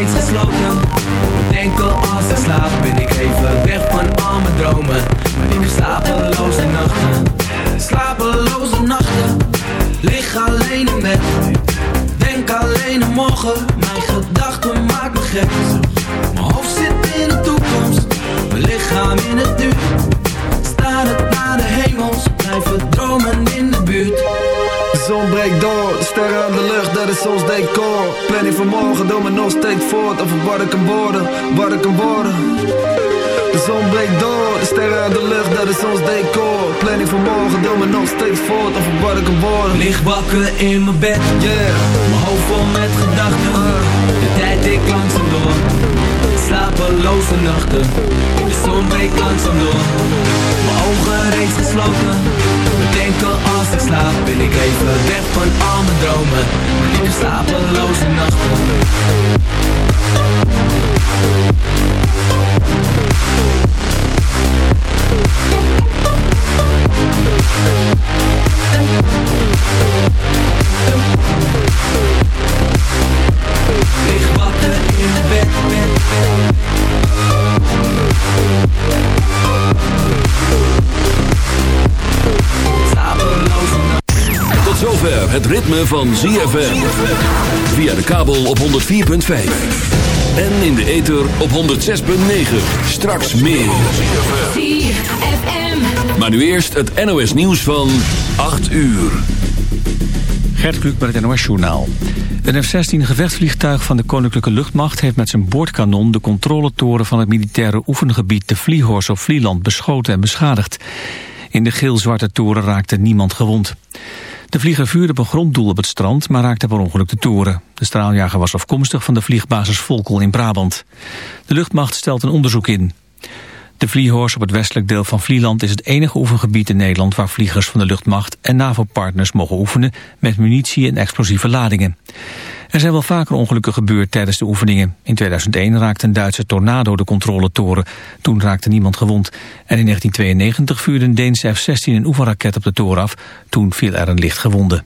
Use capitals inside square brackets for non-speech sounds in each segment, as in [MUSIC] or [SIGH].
reeds gesloten. Enkel als ik slaap ben ik even weg van al mijn dromen. Maar ik heb slapeloze nachten. Slapeloze nachten. Lig alleen in bed. Denk alleen aan morgen. Mijn gedachten maken me gek. Mijn hoofd zit in de toekomst. Mijn lichaam in het nu zon breekt door, de sterren aan de lucht, dat is ons decor. Planning van morgen, doe me nog steeds voort Over wat ik kan worden, wat ik kan worden De zon breekt door, de sterren aan de lucht, dat is ons decor. Planning van morgen, doe me nog steeds voort Over wat ik kan worden Licht wakker in mijn bed, yeah. Mijn hoofd vol met gedachten. De tijd ik langzaam door Slapeloze nachten. De zon breekt langzaam door. Mijn ogen reeds gesloten. Denken als ik slaap Ben ik even weg van al mijn dromen. Ik heb slapeloze nachten het ritme van ZFM. Via de kabel op 104.5. En in de ether op 106.9. Straks meer. Maar nu eerst het NOS nieuws van 8 uur. Gert Kluk met het NOS Journaal. Een F-16 gevechtsvliegtuig van de Koninklijke Luchtmacht... heeft met zijn boordkanon de controletoren van het militaire oefengebied... de Vliehorst op Vlieland beschoten en beschadigd. In de geel-zwarte toren raakte niemand gewond. De vlieger vuurde op een gronddoel op het strand, maar raakte per ongeluk de toren. De straaljager was afkomstig van de vliegbasis Volkel in Brabant. De luchtmacht stelt een onderzoek in. De Vliehorst op het westelijk deel van Vlieland is het enige oefengebied in Nederland waar vliegers van de luchtmacht en NAVO-partners mogen oefenen met munitie en explosieve ladingen. Er zijn wel vaker ongelukken gebeurd tijdens de oefeningen. In 2001 raakte een Duitse tornado de controletoren. Toen raakte niemand gewond. En in 1992 vuurde een Deense F-16 een oefenraket op de toren af. Toen viel er een licht gewonde.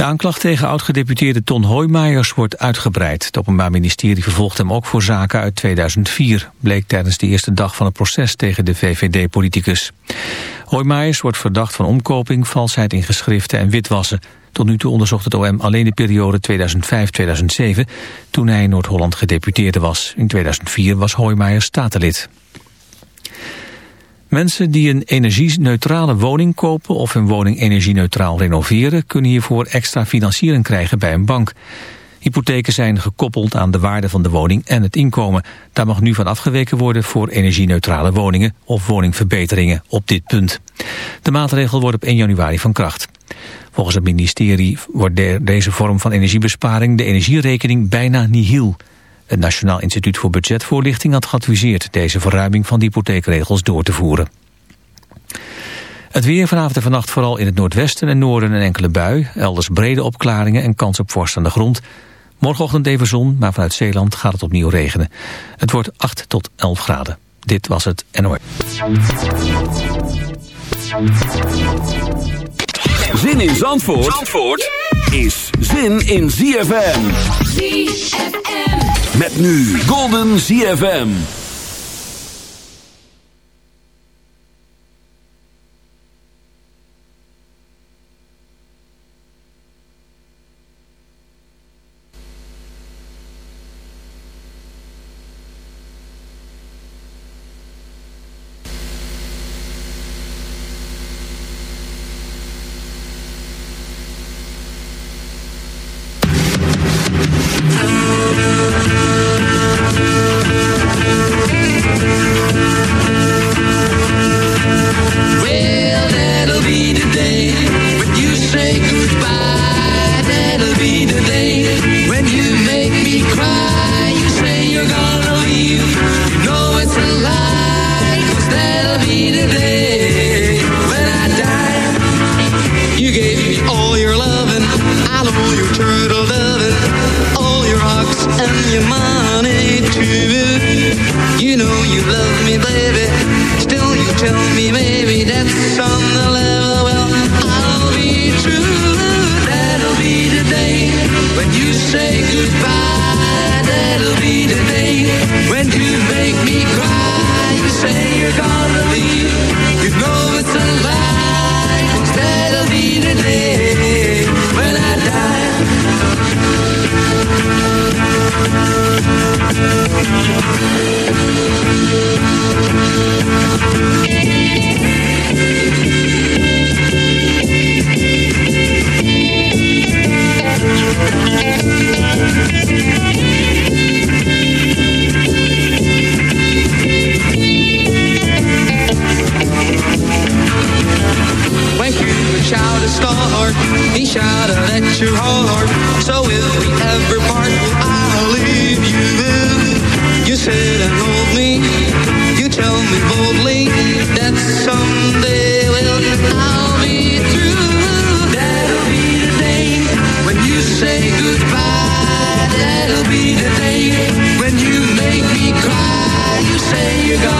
De aanklacht tegen oud-gedeputeerde Ton Hoijmaijers wordt uitgebreid. Het Openbaar Ministerie vervolgt hem ook voor zaken uit 2004... bleek tijdens de eerste dag van het proces tegen de VVD-politicus. Hoijmaijers wordt verdacht van omkoping, valsheid in geschriften en witwassen. Tot nu toe onderzocht het OM alleen de periode 2005-2007... toen hij in Noord-Holland gedeputeerde was. In 2004 was Hoijmaijers statenlid. Mensen die een energieneutrale woning kopen of hun woning energie-neutraal renoveren... kunnen hiervoor extra financiering krijgen bij een bank. Hypotheken zijn gekoppeld aan de waarde van de woning en het inkomen. Daar mag nu van afgeweken worden voor energie-neutrale woningen of woningverbeteringen op dit punt. De maatregel wordt op 1 januari van kracht. Volgens het ministerie wordt de, deze vorm van energiebesparing de energierekening bijna nihil. Het Nationaal Instituut voor Budgetvoorlichting had geadviseerd deze verruiming van de hypotheekregels door te voeren. Het weer vanavond en vannacht vooral in het noordwesten en noorden een enkele bui. Elders brede opklaringen en kans op vorst aan de grond. Morgenochtend even zon, maar vanuit Zeeland gaat het opnieuw regenen. Het wordt 8 tot 11 graden. Dit was het NOS. Zin in Zandvoort, Zandvoort is zin in ZFM. ZFM. Met nu Golden ZFM. the start. He shouted at your heart. So if we ever part, I'll leave you then. You sit and hold me. You tell me boldly that someday, well, I'll be through. That'll be the day when you say goodbye. That'll be the day when you make me cry. You say you're gone.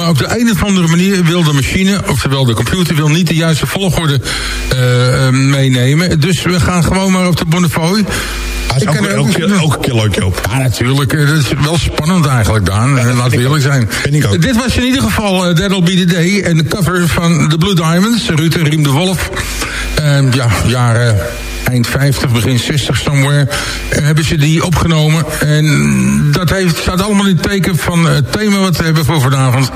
Maar op de een of andere manier wil de machine, oftewel de computer, wil niet de juiste volgorde meenemen. Dus we gaan gewoon maar op de Bonnefoy. Ah, ook, ook, ook, ook, een keer leuk, Joop. Ja, natuurlijk. Dat is wel spannend eigenlijk, Daan. Ja, Laten we eerlijk zijn. Dit was in ieder geval uh, That'll Be The Day. En de cover van The Blue Diamonds. Ruud en Riem de Wolf. Uh, ja, jaren eind 50, begin 60 somewhere, eh, hebben ze die opgenomen. En dat heeft, staat allemaal in het teken van het thema wat we hebben voor vanavond.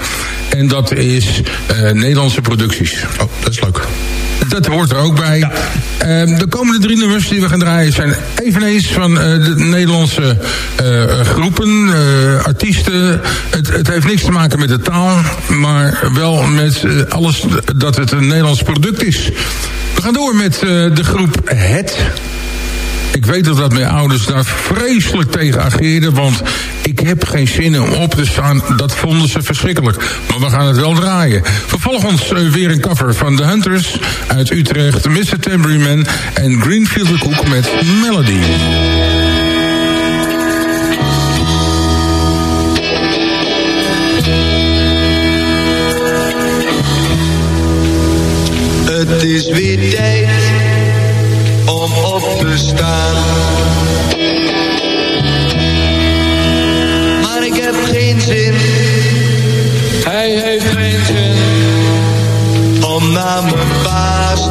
En dat is uh, Nederlandse producties. Oh, dat is leuk. Dat hoort er ook bij. Ja. Uh, de komende drie nummers die we gaan draaien zijn eveneens van uh, de Nederlandse uh, groepen, artiesten. Het, het, heeft niks te maken met de taal, maar wel met alles dat het een Nederlands product is. We gaan door met de groep Het. Ik weet dat dat mijn ouders daar vreselijk tegen ageerden... want ik heb geen zin om op te staan. Dat vonden ze verschrikkelijk. Maar we gaan het wel draaien. Vervolgens uh, weer een cover van The Hunters uit Utrecht... Mr. Tambourine en Greenfield Cook met Melody. Het is weer tijd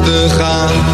te gaan.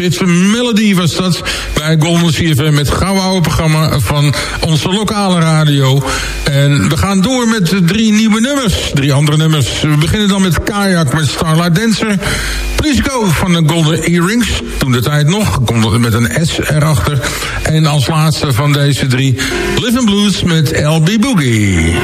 Hit Melody was dat. Bij Golden CFM met gauw oude programma van onze lokale radio. En we gaan door met drie nieuwe nummers. Drie andere nummers. We beginnen dan met Kayak met Starlight Dancer. Please Go van de Golden Earrings. Toen de tijd nog. Met een S erachter. En als laatste van deze drie Living Blues met LB Boogie.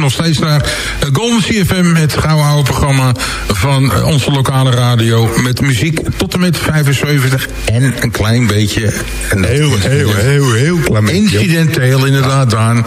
Nog steeds naar Golden CFM, het gouden oude programma van onze lokale radio. Met muziek tot en met 75 en een klein beetje... Heel, heel, heel, heel klein beetje. Incidenteel inderdaad, Daan.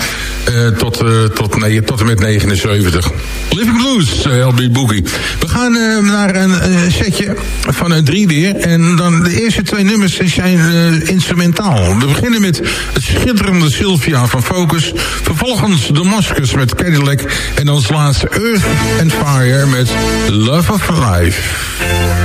Tot, tot, nee, tot en met 79. Living Blues, LB Boogie. We gaan naar een setje van drie weer. En dan de eerste twee nummers zijn instrumentaal. We beginnen met het schitterende Sylvia van Focus. Vervolgens Damascus met Cadillac. En als laatste Earth and Fire met Love of Life.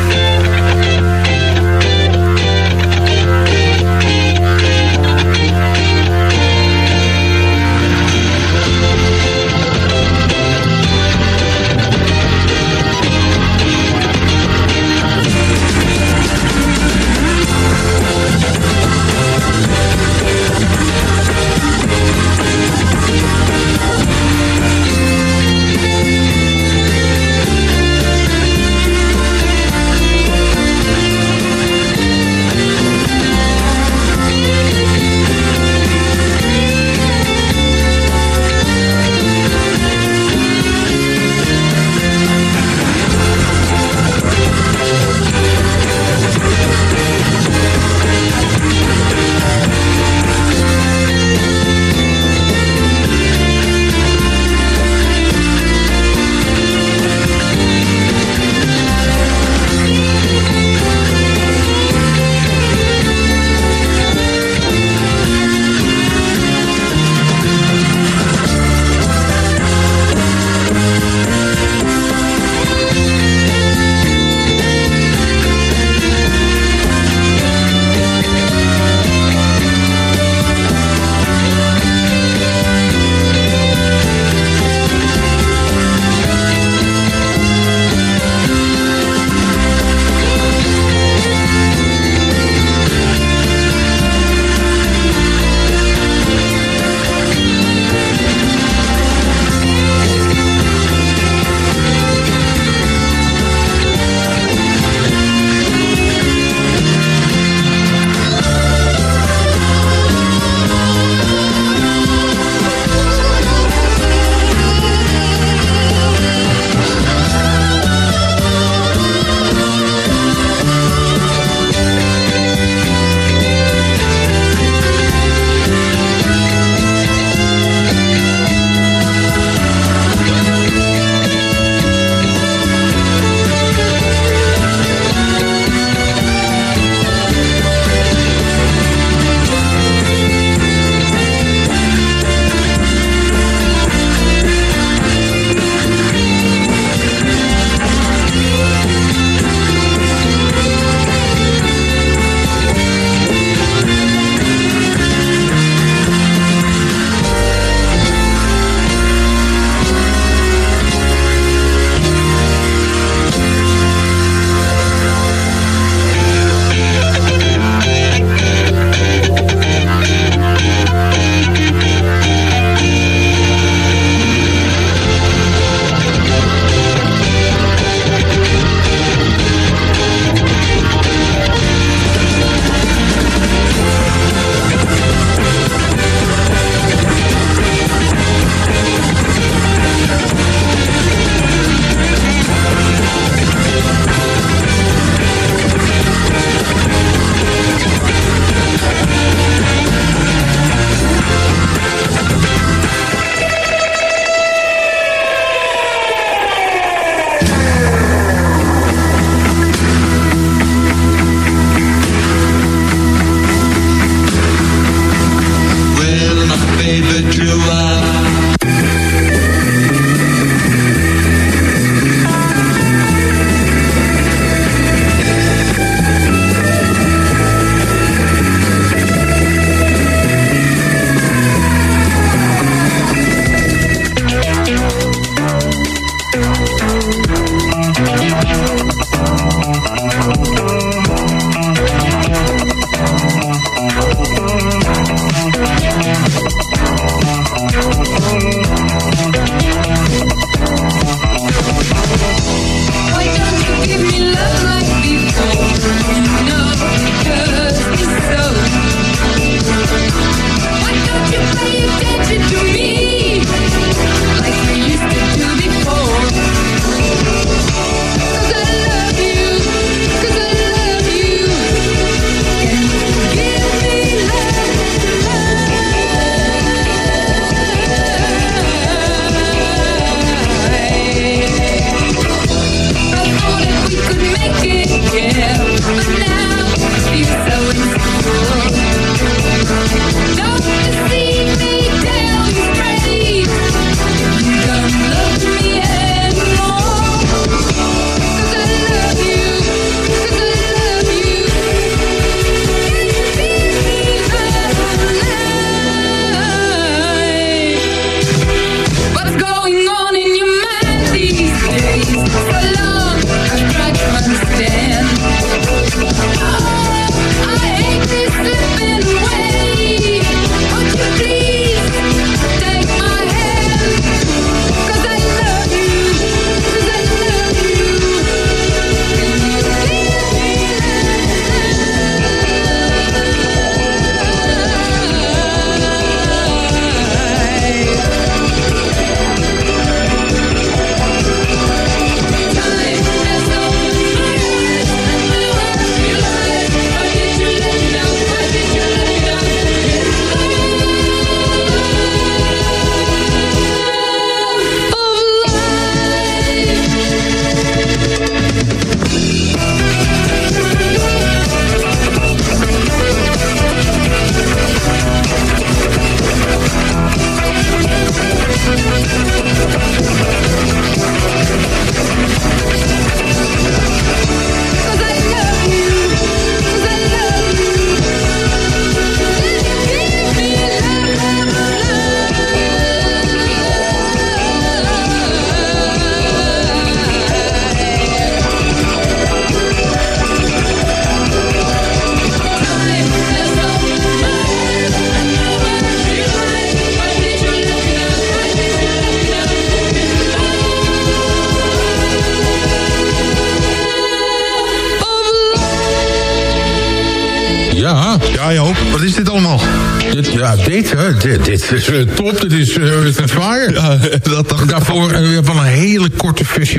Dit, is eh, top. Dit is uh, Earth and Fire. Ja, [LAUGHS] dat dacht. Daarvoor uh,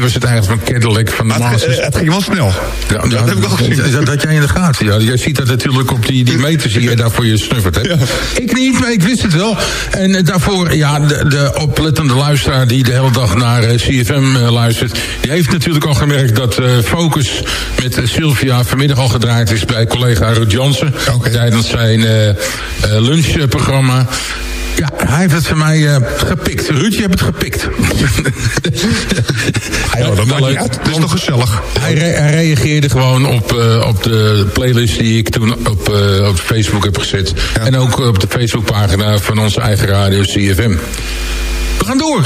was het eigenlijk van Cadillac van de het, eh, het ging wel snel. Ja, dat heb ik al gezien. Dat, dat jij in de gaten. Ja. Jij ziet dat natuurlijk op die, die meters die jij daarvoor je snuffert hebt. Ik niet, maar ik wist het wel. En eh, daarvoor, ja, de, de oplettende luisteraar die de hele dag naar eh, CFM eh, luistert... die heeft natuurlijk al gemerkt dat Focus met Sylvia vanmiddag al gedraaid is... bij collega Ruud Jansen. Tijdens zijn lunchprogramma. Ja, hij heeft het van mij gepikt. Ruud, je hebt het gepikt. [LAUGHS] Leuk. uit. Het is toch gezellig. Hij, re- hij reageerde gewoon op, eh, op de playlist die ik toen op, eh, op Facebook heb gezet. En ook op de Facebookpagina van onze eigen radio CFM. We gaan door.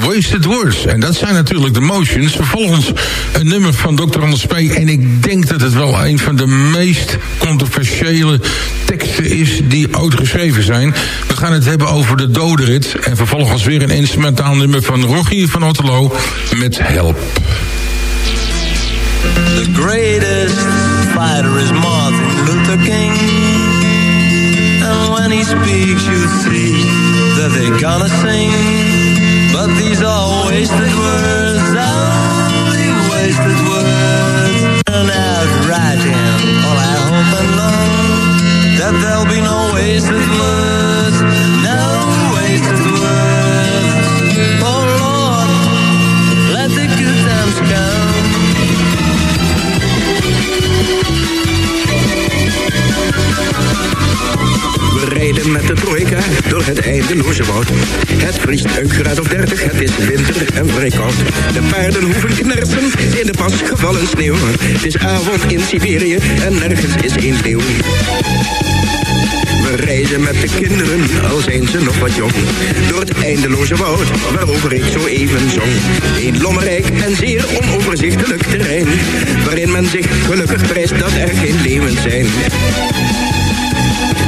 Wasted Words. En dat zijn natuurlijk de motions. Vervolgens een nummer van Dr. Anders P. En ik denk dat het wel een van de meest controversiële teksten is die ooit geschreven zijn. We gaan het hebben over de dodenrit. En vervolgens weer een instrumentaal nummer van Rogier van Otterlo met Help. The greatest fighter is Martin Luther King. And when he speaks, you see that they're gonna sing. These are wasted words, only wasted words. And out writing, all I hope and long that there'll be no wasted words, met de trojka door het eindeloze woud. Het vriest een graad of 30, het is winter en vrij koud. De paarden hoeven knersen in de pas gevallen sneeuw. Het is avond in Siberië en nergens is één. We reizen met de kinderen, al zijn ze nog wat jong. Door het eindeloze woud, waarover ik zo even zong. Een lommerrijk en zeer onoverzichtelijk terrein. Waarin men zich gelukkig prijst dat er geen leeuwen zijn.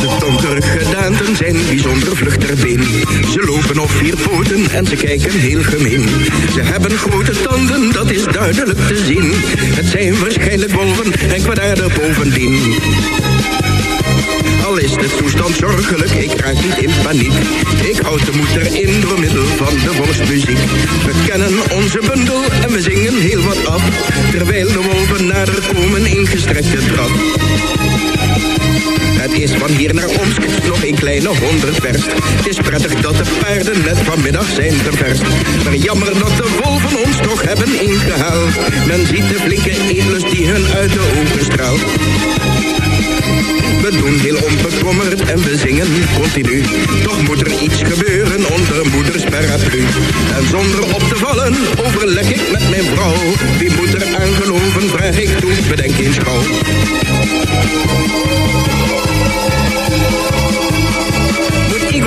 De donkere gedaanten zijn bijzonder vlug ter been. Ze lopen op vier poten en ze kijken heel gemeen. Ze hebben grote tanden, dat is duidelijk te zien. Het zijn waarschijnlijk wolven en kwaadaardig bovendien. Al is de toestand zorgelijk, ik raak niet in paniek. Ik houd de moed erin door middel van de volksmuziek. We kennen onze bundel en we zingen heel wat af. Terwijl de wolven nader komen in gestrekte trap. Het is van hier naar Omsk nog een kleine honderd verst. Het is prettig dat de paarden net vanmiddag zijn ververst. Maar jammer dat de wolven ons toch hebben ingehaald. Men ziet de flinke eetlust die hun uit de ogen straalt. We doen heel onbekommerd en we zingen continu. Toch moet er iets gebeuren onder moeders paraplu. En zonder op te vallen overleg ik met mijn vrouw. Wie moet er aan geloven, vraag ik toen, bedenk eens gauw.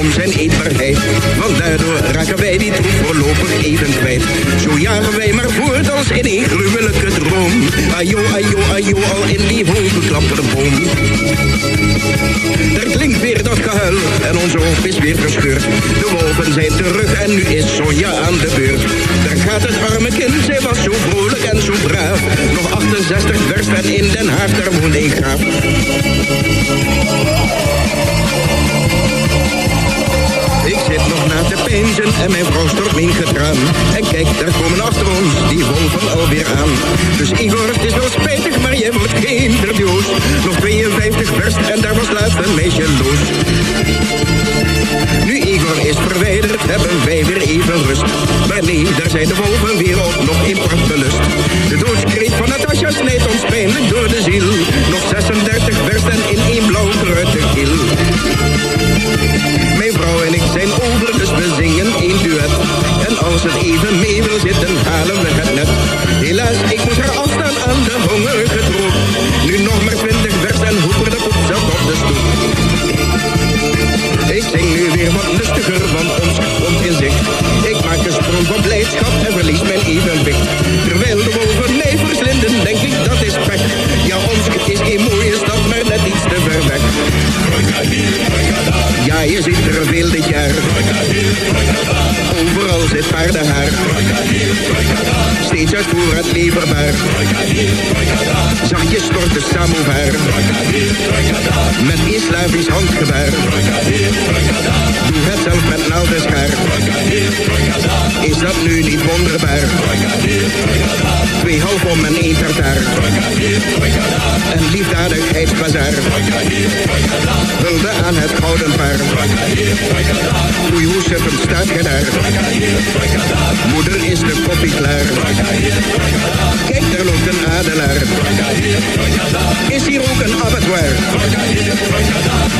om zijn eetbaarheid. Want daardoor raken wij die troep voorlopig even kwijt. Zo jagen wij maar voort als in een gruwelijke droom. Ajo, ajo, ajo, al in die hoogbeklapperboom. Er klinkt weer dat gehuil en onze hoop is weer verscheurd. De wolven zijn terug en nu is Sonja aan de beurt. Daar gaat het arme kind, zij was zo vrolijk en zo braaf. Nog 68 vers en in Den Haag, daar woont een. Zit nog na te peinzen en mijn vrouw stort mijn getraan. En kijk, daar komen achter ons die wolven alweer aan. Dus Igor, het is wel spijtig, maar jij wordt geen interviews. Nog 52 vers en daar was laatst een meisje los. Nu Igor is verwijderd, hebben wij weer even rust. Maar nee, daar zijn de wolven weer op, nog in prachtbelust. De doodskreet van Natasja snijdt ons pijnlijk door de ziel. Nog 36 vers en in één blauw kil. Mijn vrouw en ik zijn over, dus we zingen één duet. En als het even mee wil zitten, halen we het net. Helaas, ik moet haar afstaan aan de hongerige troep. Nu nog maar 20 vers en hoeper de poep zat op de stoep. Zing nu weer wat lustiger, want ons komt in zicht. Ik maak een sprong van blijdschap en verlies mijn evenwicht. Terwijl de wolven mij verslinden, denk ik dat Je ziet er veel dit jaar. Overal zit paardenhaar. Steeds uit het leverbaar. Zachtjes stort de samovar. Met een Slavisch handgebaar. Doe het zelf met schaar. Is dat nu niet wonderbaar? Twee half om en één tartaar. Een liefdadigheidsbazaar. Hulde aan het gouden paard. Oei, hoe suffend staat ge daar? Moeder is de koffie klaar. Kijk, daar loopt een adelaar. Is hier ook een abattoir?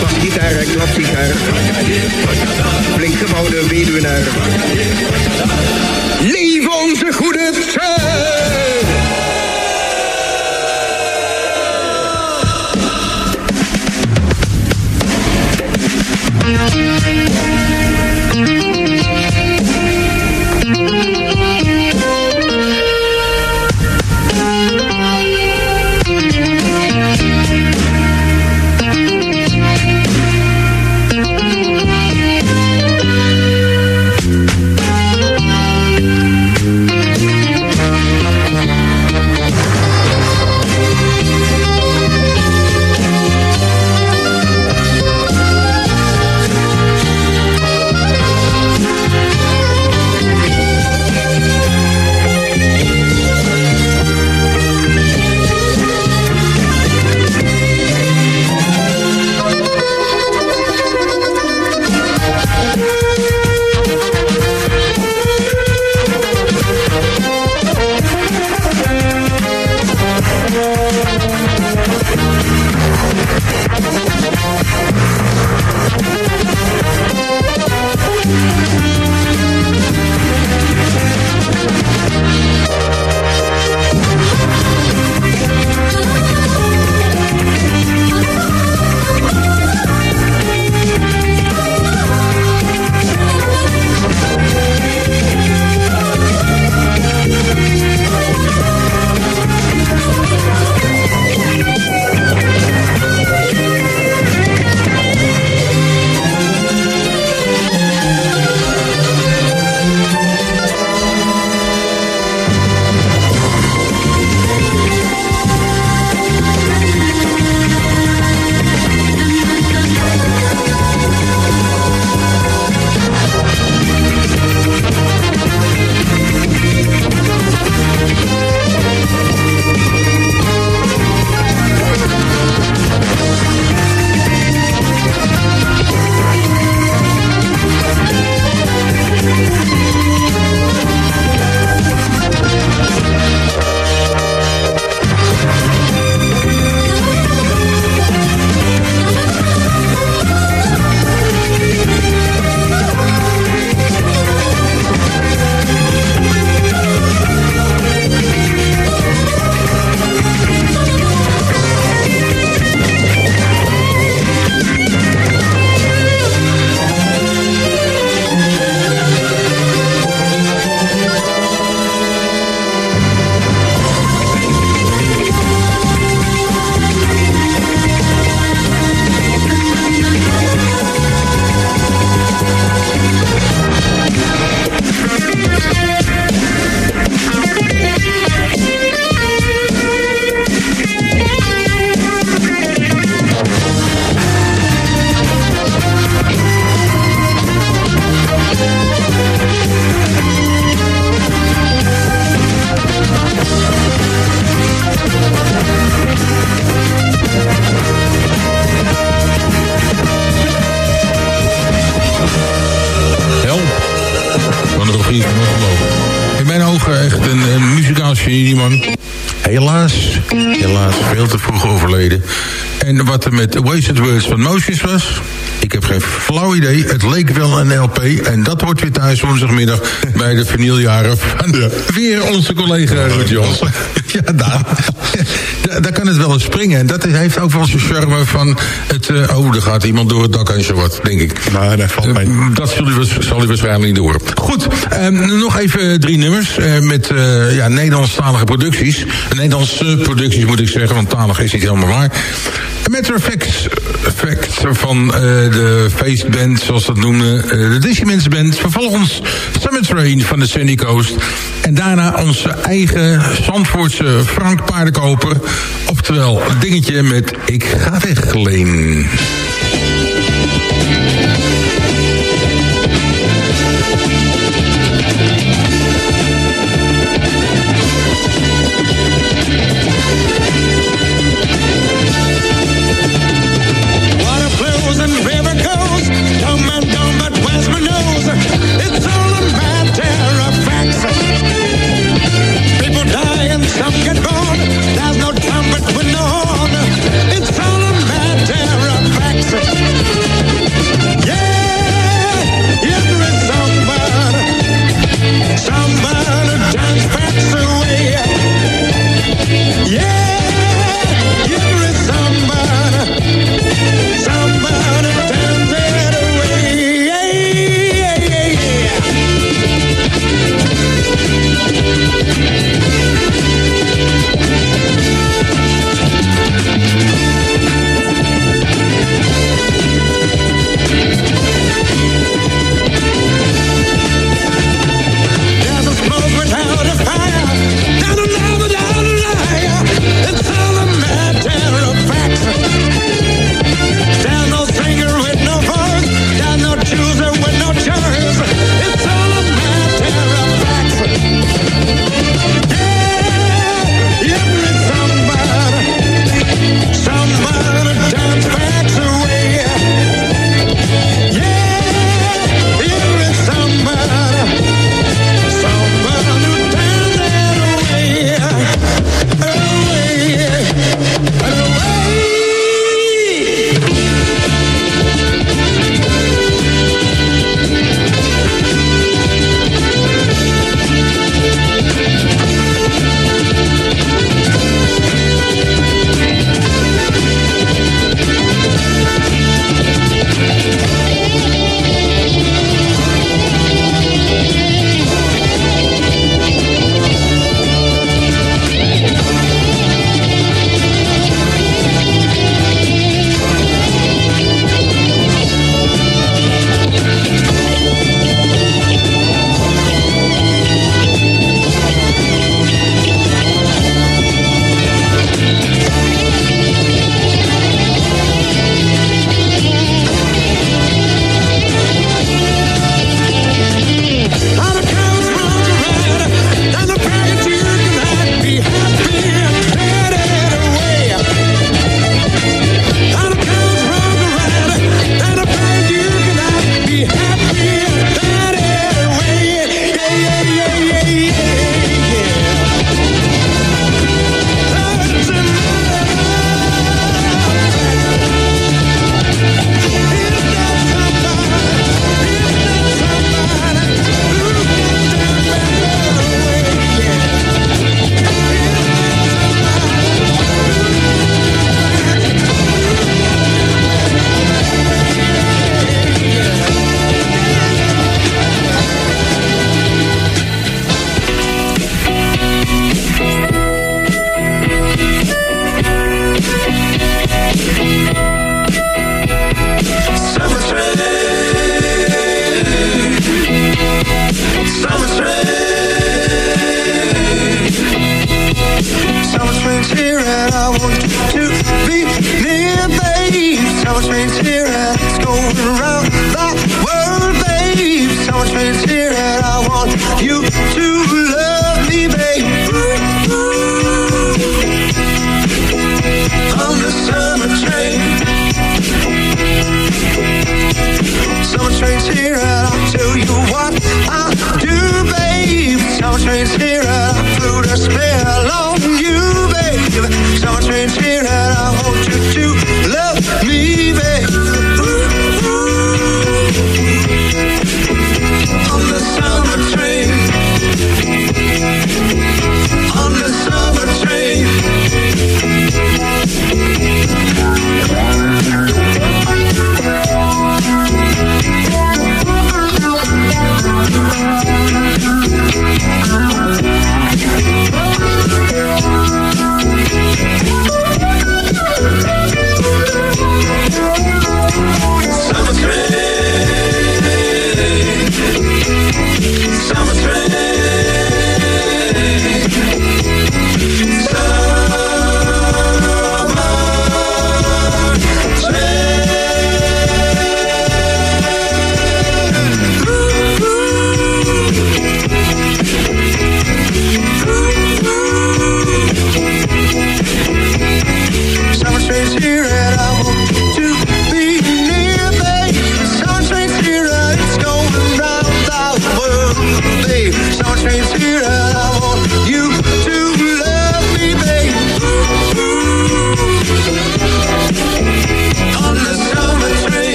Basgitaar en klapsigaar. Flink gebouwde weduwnaar. Leef onze goede tijd! Helaas, helaas veel te vroeg overleden. En wat er met Wasted Words van Motions was... Ik heb geen flauw idee. Het leek wel een LP. En dat hoort weer thuis woensdagmiddag bij de vinyljaren van weer onze collega Ruud Jansen. Ja, daar, daar, kan het wel eens springen. En dat heeft ook wel zijn charme van het... eh, oh, er gaat iemand door het dak en zo wat, denk ik. Maar dat valt mee. Eh, Dat zal u, waars- zal u waarschijnlijk niet horen. Goed, ehm, nog even drie nummers eh, met ja, Nederlandstalige producties. Nederlandse producties moet ik zeggen, want talig is niet helemaal waar. Matter of fact, fact van eh, de feestband, zoals dat noemden, eh, de Discimens Band. Vervolgens Summer Train van de Sunny Coast. En daarna onze eigen Zandvoortse Frank Paardenkoper. Oftewel, dingetje met Ik ga weg, Leen.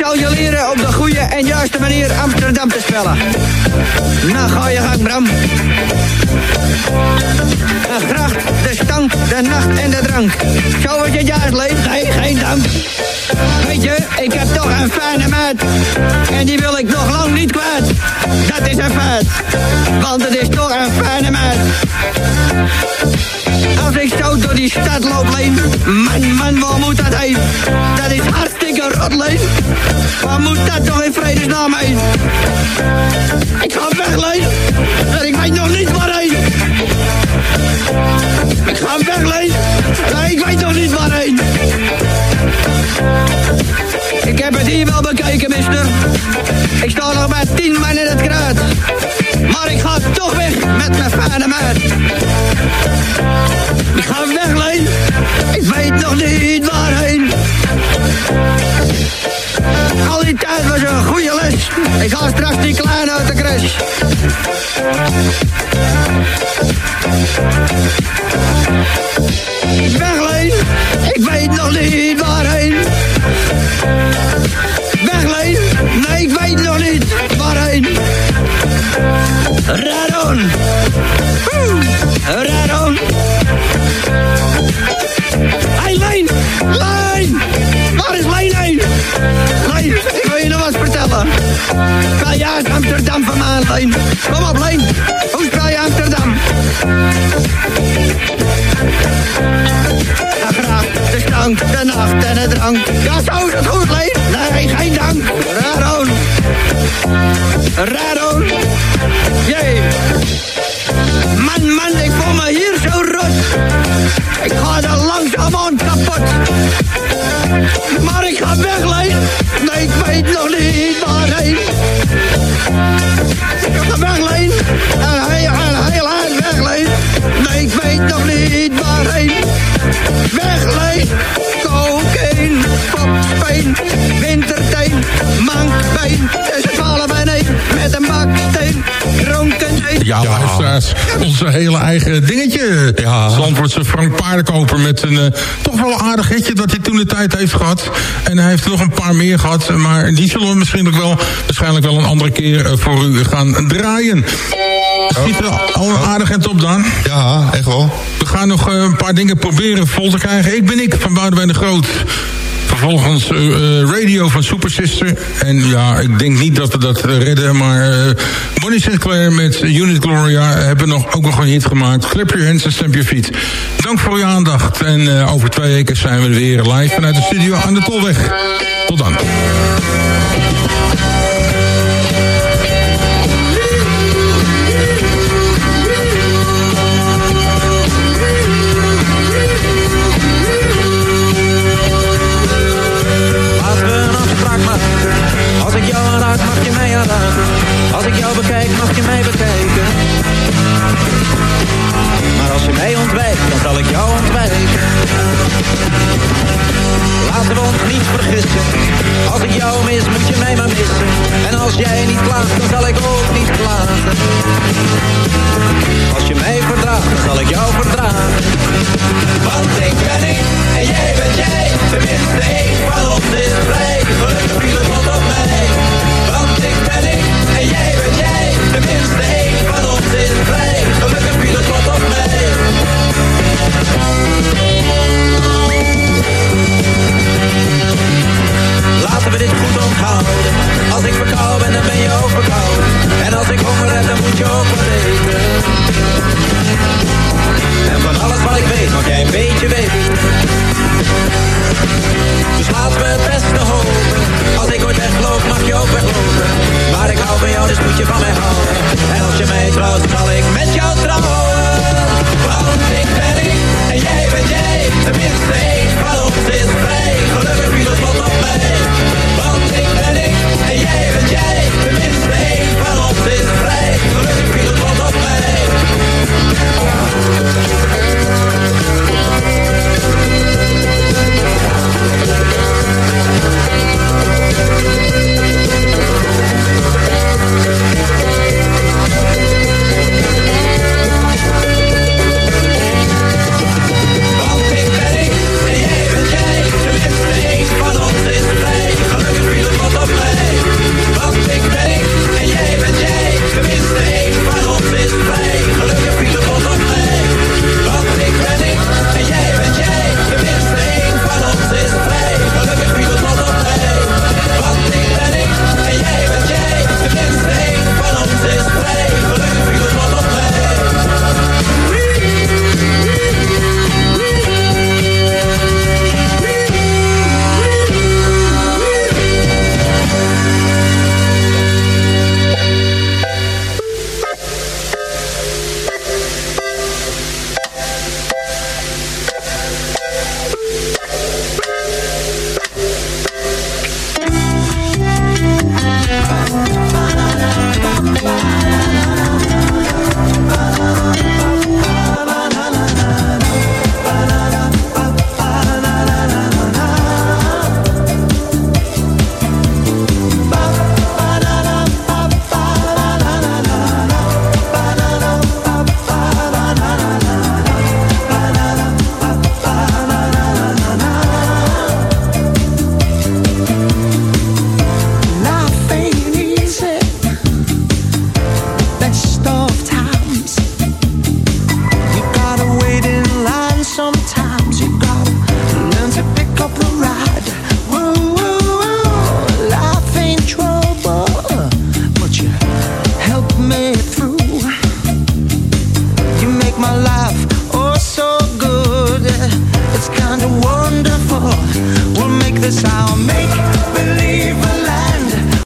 Zal je leren op de goede en juiste manier Amsterdam te spellen. Nou, ga je gang, Bram. De gracht, de stank, de nacht en de drank. Zo wordt je juist, Leen. Nee, geen dank. Weet je, ik heb toch een fijne meid. En die wil ik nog lang niet kwijt. Dat is een feit. Want het is toch een fijne meid. Als ik zo door die stad loop, Leen. Man, man, waar moet dat heen? Dat is hartstikke Leen. Waar moet dat toch in vredesnaam heen? Ik ga weg, Leen. En ik weet nog niet waarheen. Ik ga weg, Leen. Nee, ik weet nog niet waarheen. Ik heb het hier wel bekeken, mister. Ik sta nog bij tien man in het kruid. Maar ik ga toch weg met mijn fijne meid. Ik ga weg, Leen. Ik weet nog niet waarheen. Al die tijd was een goede les. Ik ga straks die kleine uit de crash. Uit Amsterdam van Leen. Kom op, Leen. Hoe spel je Amsterdam? Ja, graag. De stank, de nacht en de drank. Ja, zo is het goed, Leen. Nee, geen dank. Radon. Radon. Jee. Man, man, ik voel me hier zo rot. Ik ga er langzamerhand kapot. Maar ik ga weg, Leen. Weet nog niet waarheen. Wegleen. Gaat heel hard wegleen. Nee, ik weet nog niet waarheen. Wegleen. Cocaïne, popspeen, winterteen, mankbeen. Ja, luisteraars. Onze hele eigen dingetje. Ja. Zandvoortse Frank Paardenkoper met een eh, toch wel aardig hitje dat hij toen de tijd heeft gehad. En hij heeft nog een paar meer gehad. Maar die zullen we misschien ook wel, waarschijnlijk wel een andere keer eh, voor u gaan draaien. Ziet er al een aardig eind op dan? Ja, echt wel. We gaan nog eh, een paar dingen proberen vol te krijgen. Ik ben ik van Boudewijn de Groot. Vervolgens eh, eh, radio van Super Sister. En ja, ik denk niet dat we dat eh, redden. Maar Bonnie Sinclair met Unit Gloria hebben nog, ook nog een hit gemaakt. Clap your hands and stamp your feet. Dank voor uw aandacht. En over twee weken zijn we weer live vanuit de studio aan de Tolweg. Tot dan.